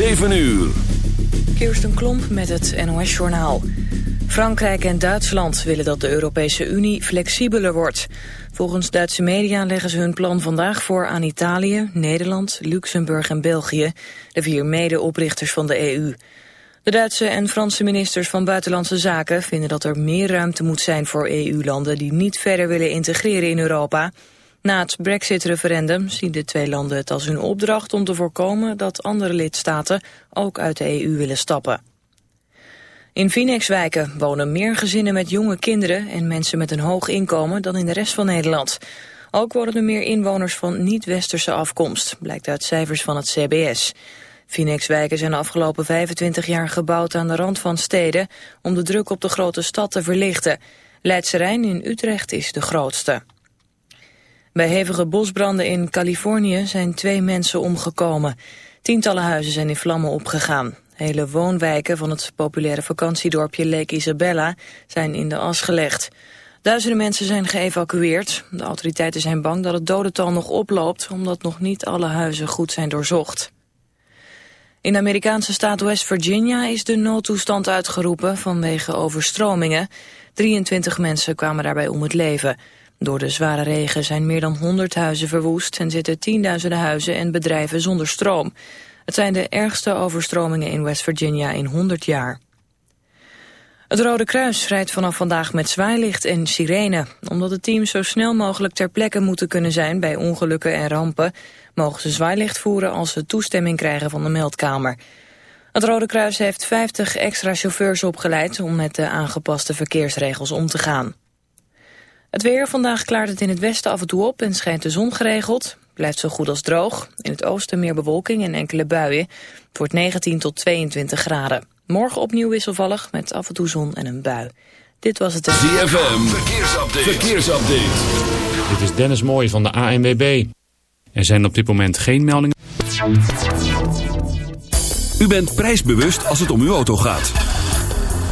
7 uur. Kirsten Klomp met het NOS-journaal. Frankrijk en Duitsland willen dat de Europese Unie flexibeler wordt. Volgens Duitse media leggen ze hun plan vandaag voor aan Italië, Nederland, Luxemburg en België, de vier medeoprichters van de EU. De Duitse en Franse ministers van Buitenlandse Zaken vinden dat er meer ruimte moet zijn voor EU-landen die niet verder willen integreren in Europa. Na het brexit-referendum zien de twee landen het als hun opdracht om te voorkomen dat andere lidstaten ook uit de EU willen stappen. In Phoenixwijken wonen meer gezinnen met jonge kinderen en mensen met een hoog inkomen dan in de rest van Nederland. Ook wonen er meer inwoners van niet-westerse afkomst, blijkt uit cijfers van het CBS. Phoenixwijken zijn de afgelopen 25 jaar gebouwd aan de rand van steden om de druk op de grote stad te verlichten. Leidse Rijn in Utrecht is de grootste. Bij hevige bosbranden in Californië zijn twee mensen omgekomen. Tientallen huizen zijn in vlammen opgegaan. Hele woonwijken van het populaire vakantiedorpje Lake Isabella zijn in de as gelegd. Duizenden mensen zijn geëvacueerd. De autoriteiten zijn bang dat het dodental nog oploopt... omdat nog niet alle huizen goed zijn doorzocht. In de Amerikaanse staat West Virginia is de noodtoestand uitgeroepen vanwege overstromingen. 23 mensen kwamen daarbij om het leven. Door de zware regen zijn meer dan 100 huizen verwoest en zitten tienduizenden huizen en bedrijven zonder stroom. Het zijn de ergste overstromingen in West Virginia in 100 jaar. Het Rode Kruis rijdt vanaf vandaag met zwaailicht en sirene. Omdat de teams zo snel mogelijk ter plekke moeten kunnen zijn bij ongelukken en rampen, mogen ze zwaailicht voeren als ze toestemming krijgen van de meldkamer. Het Rode Kruis heeft 50 extra chauffeurs opgeleid om met de aangepaste verkeersregels om te gaan. Het weer, vandaag klaart het in het westen af en toe op en schijnt de zon geregeld. Blijft zo goed als droog. In het oosten meer bewolking en enkele buien. Het wordt 19 tot 22 graden. Morgen opnieuw wisselvallig met af en toe zon en een bui. Dit was het... ZFM, verkeersupdate. verkeersupdate. Dit is Dennis Mooij van de ANWB. Er zijn op dit moment geen meldingen. U bent prijsbewust als het om uw auto gaat.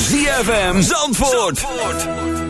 ZFM Zandvoort.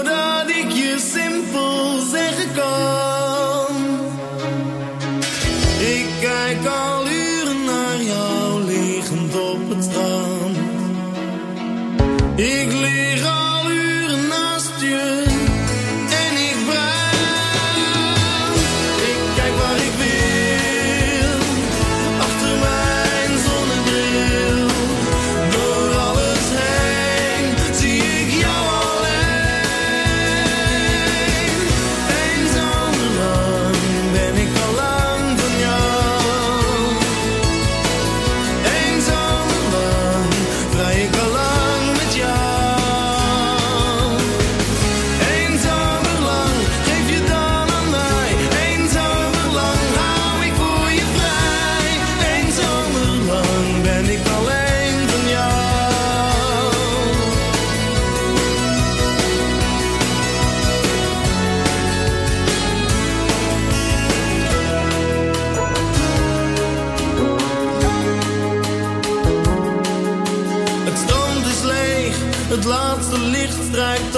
laatste licht strijkt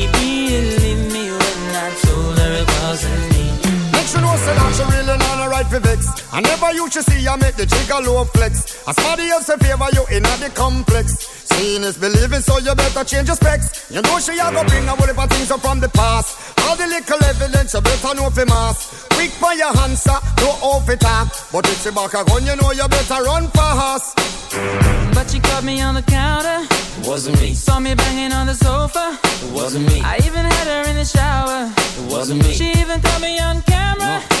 Make sure know say that she really not a right for vex. I never used to see I make the jigger low flex. As somebody else in favor you in the complex. Seeing is believing, so you better change your specs. You know she a go bring a whole of things up from the past. All the little evidence you better know for mass. Quick for your answer, no off it talk. But if she back a gun, you know you better run fast. But she caught me on the counter. It Wasn't me. Saw me banging on the sofa. It wasn't me. I even had her in the shower. It wasn't me. She even caught me on camera.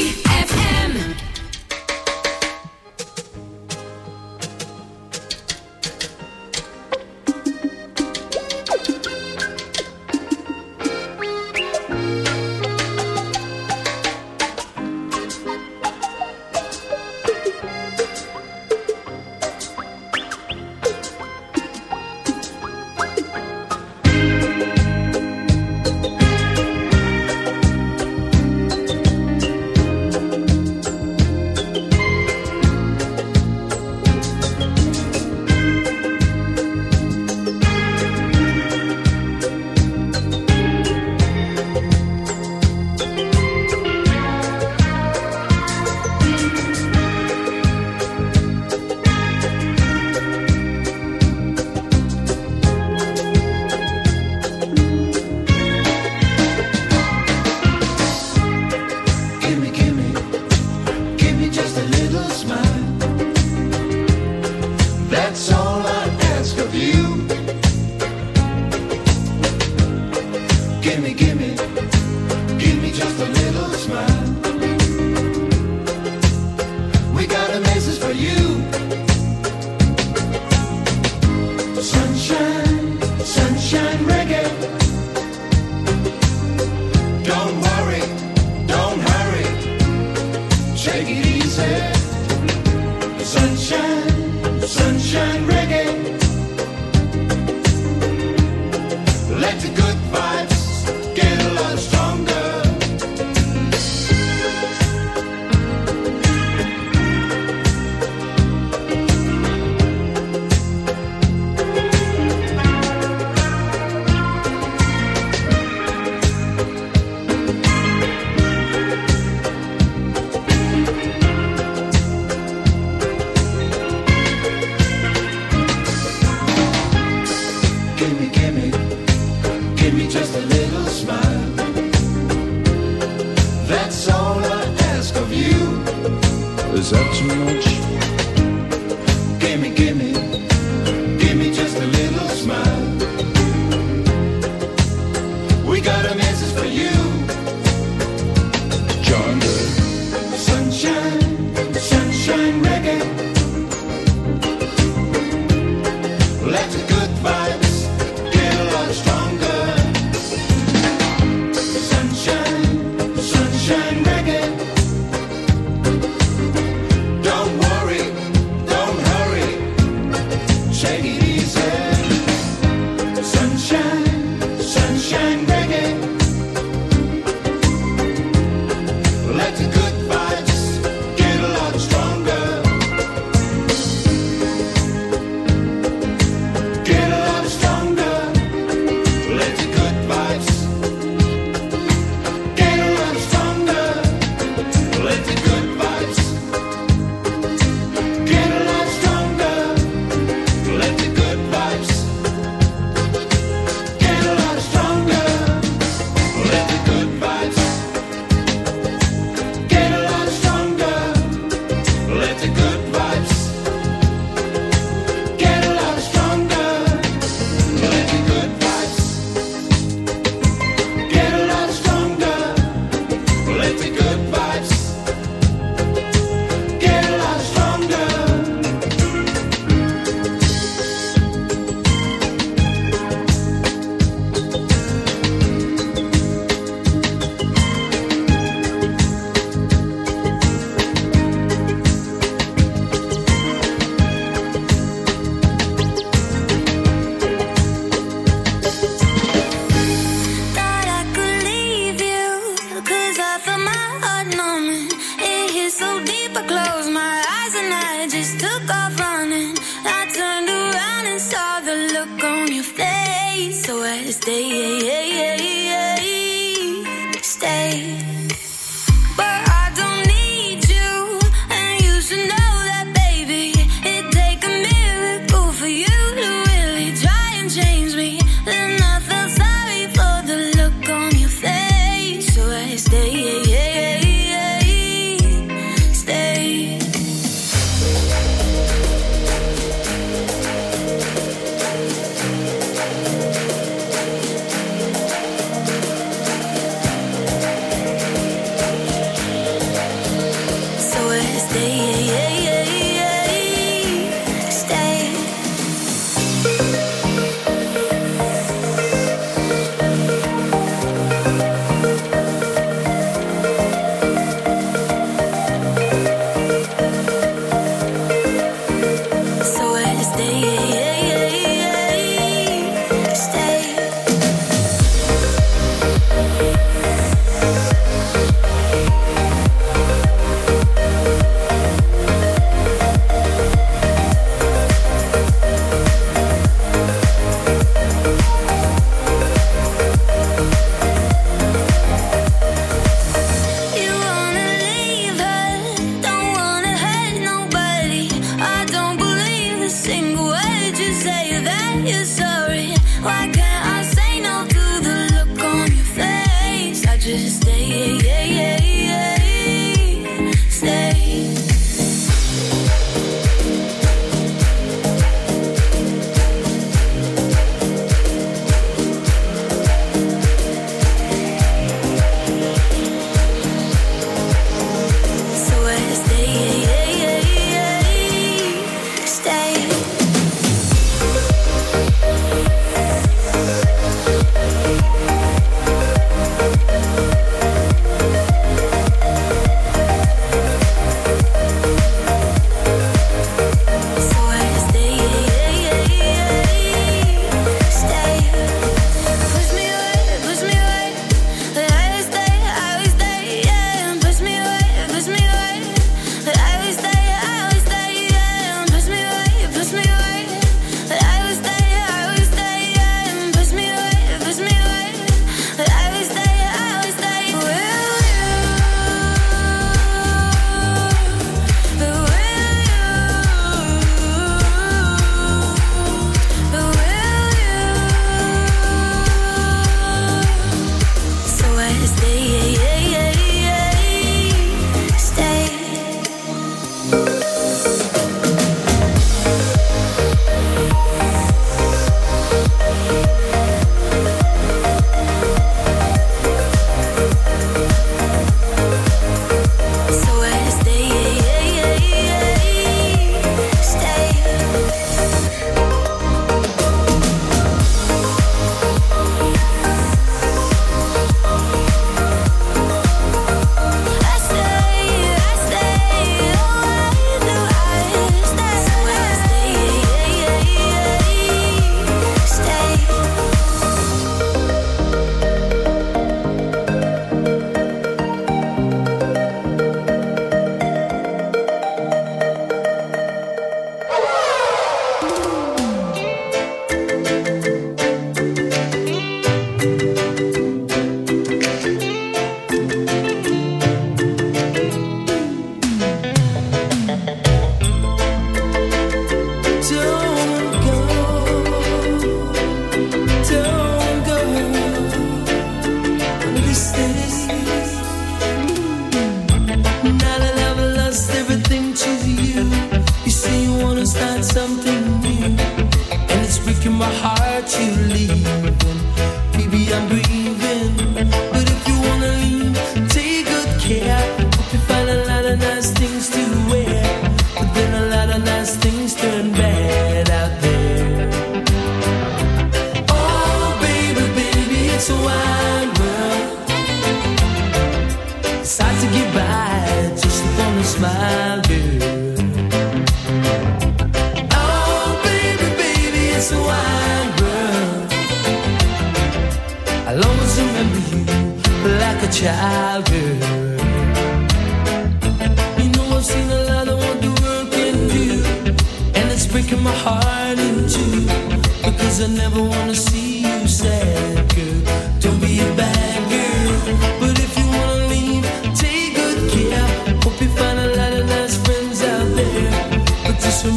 nice things to wear.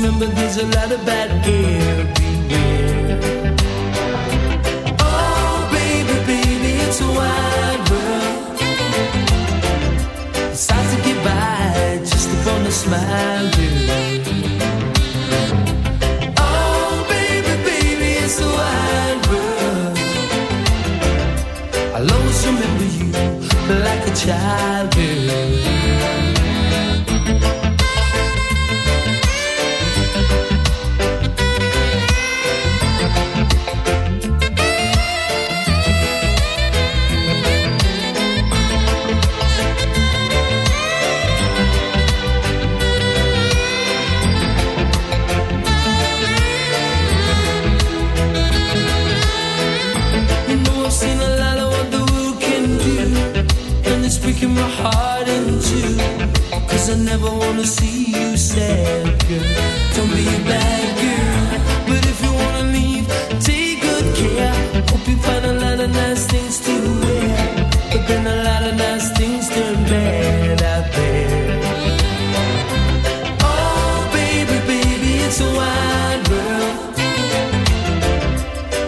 Remember there's a lot of bad air. Of nice things to But then a lot of nice things bad out there Oh, baby, baby, it's a wide world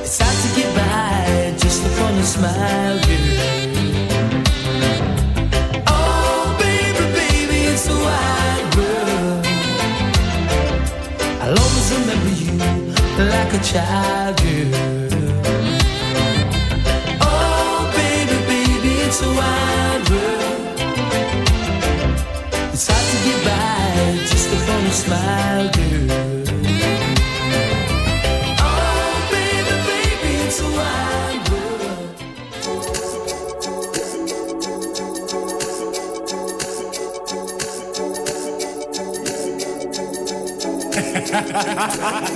it's hard to get by just upon a smile. Oh, baby, baby, it's a wide world. I'll always remember you like a child, Thank you.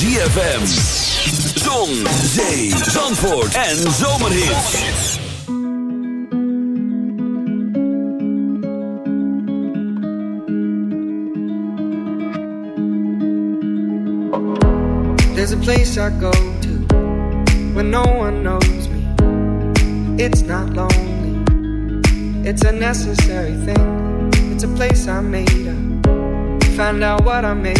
ZFM. Zon, zee, zandvoort en zomerhits. There's a place I go to when no one knows me. It's not lonely, it's a necessary thing. It's a place I made up. Find out what I made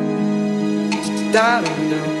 Da dum dum.